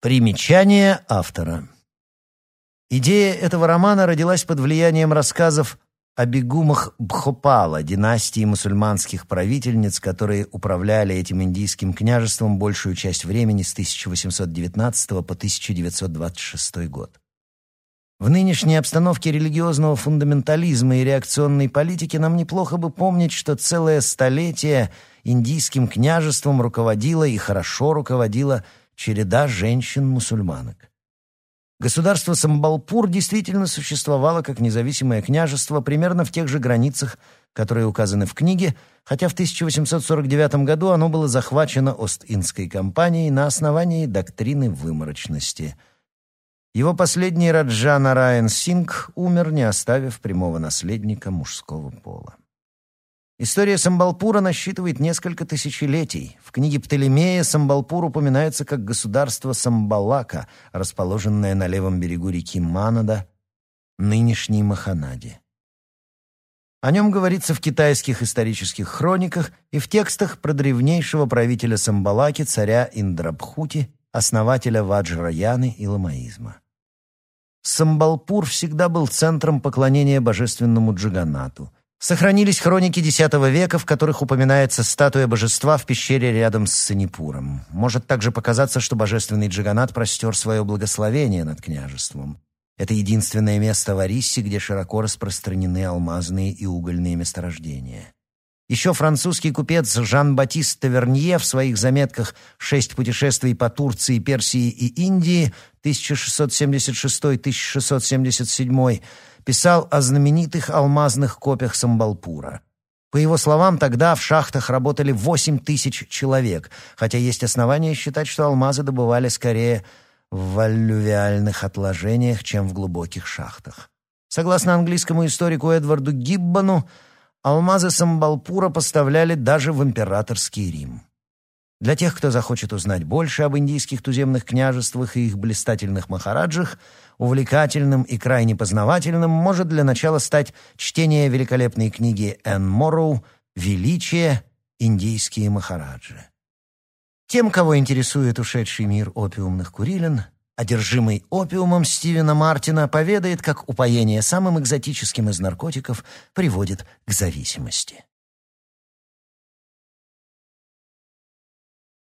Примечание автора. Идея этого романа родилась под влиянием рассказов о бегумах Бхопала, династии мусульманских правительниц, которые управляли этим индийским княжеством большую часть времени с 1819 по 1926 год. В нынешней обстановке религиозного фундаментализма и реакционной политики нам неплохо бы помнить, что целое столетие индийским княжеством руководила и хорошо руководила череда женщин-мусульманок. Государство Самбалпур действительно существовало как независимое княжество примерно в тех же границах, которые указаны в книге, хотя в 1849 году оно было захвачено Ост-Индской компанией на основании доктрины выморочности. Его последний Раджа Нараян Сингх умер, не оставив прямого наследника мужского пола. История Самбалпура насчитывает несколько тысячелетий. В книге Птолемея Самбалпур упоминается как государство Самбалака, расположенное на левом берегу реки Манада, нынешней Маханаде. О нем говорится в китайских исторических хрониках и в текстах про древнейшего правителя Самбалаки, царя Индрабхути, основателя Ваджраяны и ламаизма. Самбалпур всегда был центром поклонения божественному Джаганату – Сохранились хроники X века, в которых упоминается статуя божества в пещере рядом с Санипуром. Может также показаться, что божественный Джаганат простер свое благословение над княжеством. Это единственное место в Ариссе, где широко распространены алмазные и угольные месторождения. Еще французский купец Жан-Батист Тавернье в своих заметках «Шесть путешествий по Турции, Персии и Индии» 1676-1677 писал о знаменитых алмазных копьях Самбалпура. По его словам, тогда в шахтах работали 8 тысяч человек, хотя есть основания считать, что алмазы добывали скорее в аллювиальных отложениях, чем в глубоких шахтах. Согласно английскому историку Эдварду Гиббону, алмазы Самбалпура поставляли даже в императорский Рим. Для тех, кто захочет узнать больше об индийских туземных княжествах и их блистательных махараджах, увлекательным и крайне познавательным может для начала стать чтение великолепной книги Энн Морроу «Величие. Индийские махараджи». Тем, кого интересует ушедший мир опиумных курилин, одержимый опиумом Стивена Мартина поведает, как упоение самым экзотическим из наркотиков приводит к зависимости.